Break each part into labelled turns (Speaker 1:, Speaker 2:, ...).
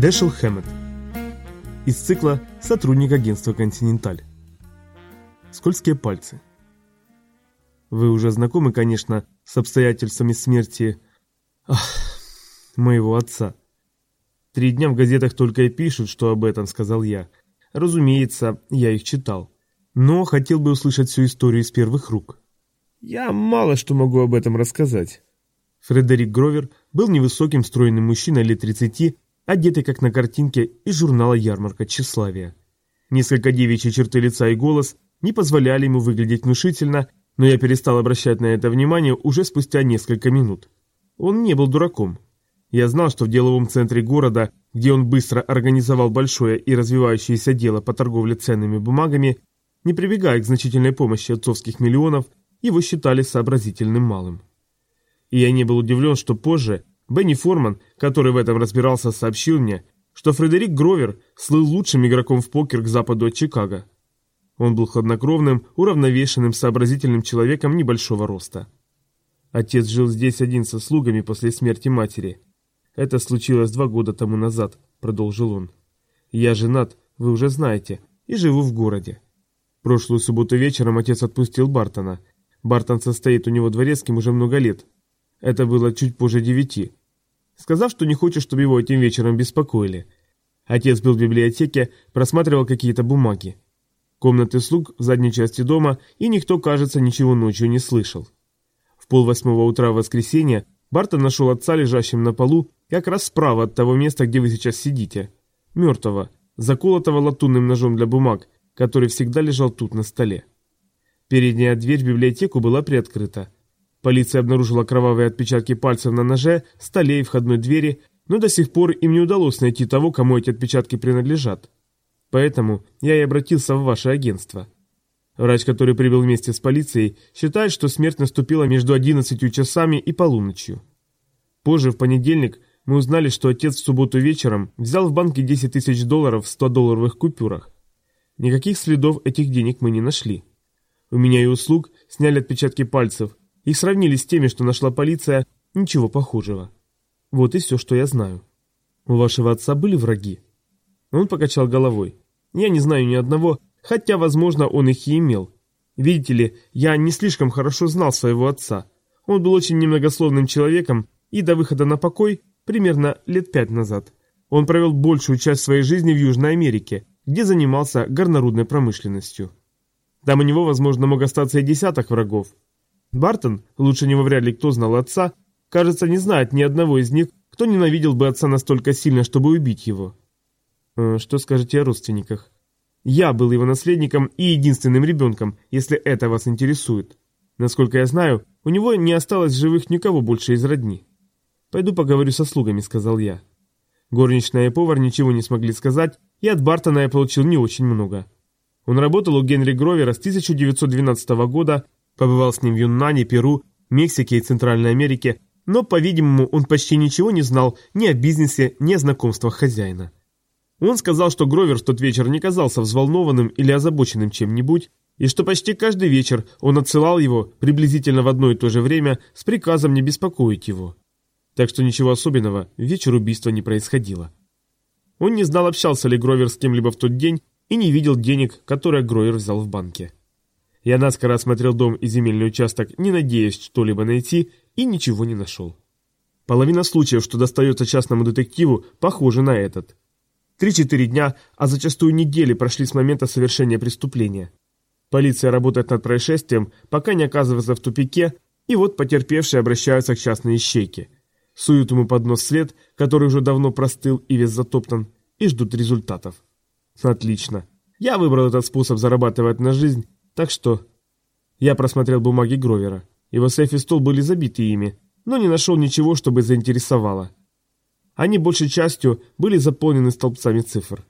Speaker 1: Дэшел Хэммет. Из цикла «Сотрудник агентства «Континенталь». Скользкие пальцы. Вы уже знакомы, конечно, с обстоятельствами смерти ах, моего отца. Три дня в газетах только и пишут, что об этом, сказал я. Разумеется, я их читал. Но хотел бы услышать всю историю из первых рук. Я мало что могу об этом рассказать. Фредерик Гровер был невысоким стройным мужчиной лет 30, одетый как на картинке из журнала «Ярмарка тщеславия». Несколько девичьи черты лица и голос не позволяли ему выглядеть внушительно, но я перестал обращать на это внимание уже спустя несколько минут. Он не был дураком. Я знал, что в деловом центре города, где он быстро организовал большое и развивающееся дело по торговле ценными бумагами, не прибегая к значительной помощи отцовских миллионов, его считали сообразительным малым. И я не был удивлен, что позже Бенни Форман, который в этом разбирался, сообщил мне, что Фредерик Гровер слыл лучшим игроком в покер к западу от Чикаго. Он был хладнокровным, уравновешенным, сообразительным человеком небольшого роста. Отец жил здесь один со слугами после смерти матери. Это случилось два года тому назад, продолжил он. Я женат, вы уже знаете, и живу в городе. Прошлую субботу вечером отец отпустил Бартона. Бартон состоит у него дворецким уже много лет. Это было чуть позже девяти. Сказав, что не хочет, чтобы его этим вечером беспокоили. Отец был в библиотеке, просматривал какие-то бумаги. Комнаты слуг в задней части дома, и никто, кажется, ничего ночью не слышал. В полвосьмого утра в воскресенье Бартон нашел отца лежащим на полу, как раз справа от того места, где вы сейчас сидите. Мертвого, заколотого латунным ножом для бумаг, который всегда лежал тут на столе. Передняя дверь в библиотеку была приоткрыта. Полиция обнаружила кровавые отпечатки пальцев на ноже, столе и входной двери, но до сих пор им не удалось найти того, кому эти отпечатки принадлежат. Поэтому я и обратился в ваше агентство. Врач, который прибыл вместе с полицией, считает, что смерть наступила между 11 часами и полуночью. Позже, в понедельник, мы узнали, что отец в субботу вечером взял в банке 10 тысяч долларов в 100-долларовых купюрах. Никаких следов этих денег мы не нашли. У меня и услуг сняли отпечатки пальцев и сравнили с теми, что нашла полиция, ничего похожего. Вот и все, что я знаю. У вашего отца были враги? Он покачал головой. Я не знаю ни одного, хотя, возможно, он их и имел. Видите ли, я не слишком хорошо знал своего отца. Он был очень немногословным человеком, и до выхода на покой, примерно лет пять назад, он провел большую часть своей жизни в Южной Америке, где занимался горнорудной промышленностью. Там у него, возможно, мог остаться и десяток врагов. Бартон, лучше него вряд ли кто знал отца, кажется, не знает ни одного из них, кто ненавидел бы отца настолько сильно, чтобы убить его. Э, что скажете о родственниках? Я был его наследником и единственным ребенком, если это вас интересует. Насколько я знаю, у него не осталось живых никого больше из родни. «Пойду поговорю со слугами», — сказал я. Горничная и повар ничего не смогли сказать, и от Бартона я получил не очень много. Он работал у Генри Гровера с 1912 года, побывал с ним в Юннане, Перу, Мексике и Центральной Америке, но, по-видимому, он почти ничего не знал ни о бизнесе, ни о знакомствах хозяина. Он сказал, что Гровер в тот вечер не казался взволнованным или озабоченным чем-нибудь, и что почти каждый вечер он отсылал его приблизительно в одно и то же время с приказом не беспокоить его. Так что ничего особенного вечер убийства не происходило. Он не знал, общался ли Гровер с кем-либо в тот день и не видел денег, которые Гровер взял в банке. Я наскоро осмотрел дом и земельный участок, не надеясь что-либо найти, и ничего не нашел. Половина случаев, что достается частному детективу, похожа на этот – Три-четыре дня, а зачастую недели прошли с момента совершения преступления. Полиция работает над происшествием, пока не оказывается в тупике, и вот потерпевшие обращаются к частной ищейке. Суют ему под нос след, который уже давно простыл и весь затоптан, и ждут результатов. Отлично. Я выбрал этот способ зарабатывать на жизнь, так что... Я просмотрел бумаги Гровера. Его сейф и стол были забиты ими, но не нашел ничего, чтобы заинтересовало. Они большей частью были заполнены столбцами цифр.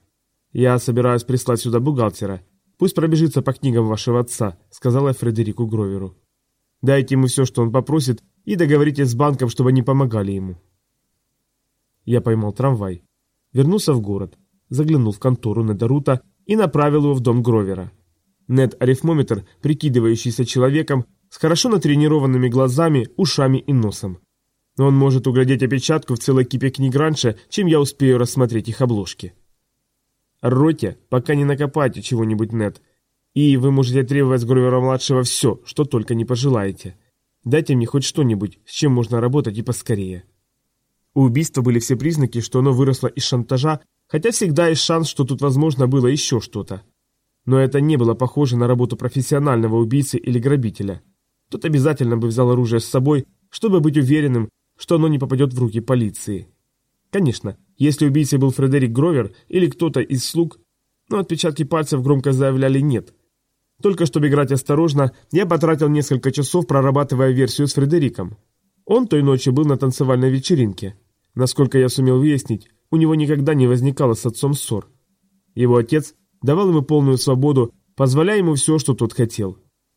Speaker 1: «Я собираюсь прислать сюда бухгалтера. Пусть пробежится по книгам вашего отца», — сказала Фредерику Гроверу. «Дайте ему все, что он попросит, и договоритесь с банком, чтобы они помогали ему». Я поймал трамвай, вернулся в город, заглянул в контору Недарута и направил его в дом Гровера. Нед-арифмометр, прикидывающийся человеком, с хорошо натренированными глазами, ушами и носом. Он может углядеть опечатку в целой кипе книг раньше, чем я успею рассмотреть их обложки. Роте, пока не накопайте чего-нибудь, нет. И вы можете требовать с Гровера-младшего все, что только не пожелаете. Дайте мне хоть что-нибудь, с чем можно работать и поскорее. У убийства были все признаки, что оно выросло из шантажа, хотя всегда есть шанс, что тут возможно было еще что-то. Но это не было похоже на работу профессионального убийцы или грабителя. Тот обязательно бы взял оружие с собой, чтобы быть уверенным, что оно не попадет в руки полиции. Конечно, если убийцей был Фредерик Гровер или кто-то из слуг, но отпечатки пальцев громко заявляли «нет». Только чтобы играть осторожно, я потратил несколько часов, прорабатывая версию с Фредериком. Он той ночью был на танцевальной вечеринке. Насколько я сумел выяснить, у него никогда не возникало с отцом ссор. Его отец давал ему полную свободу, позволяя ему все, что тот хотел –